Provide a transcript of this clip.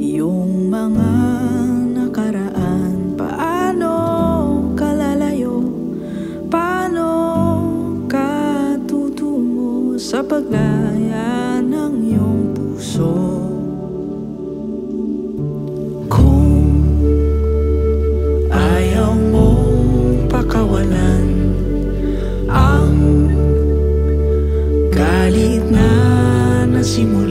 Yung mga nakaraan Paano ka lalayo? Paano ka tutungo Sa paglaya ng iyong puso? Kung ayaw mong pakawalan Ang galit na nasimula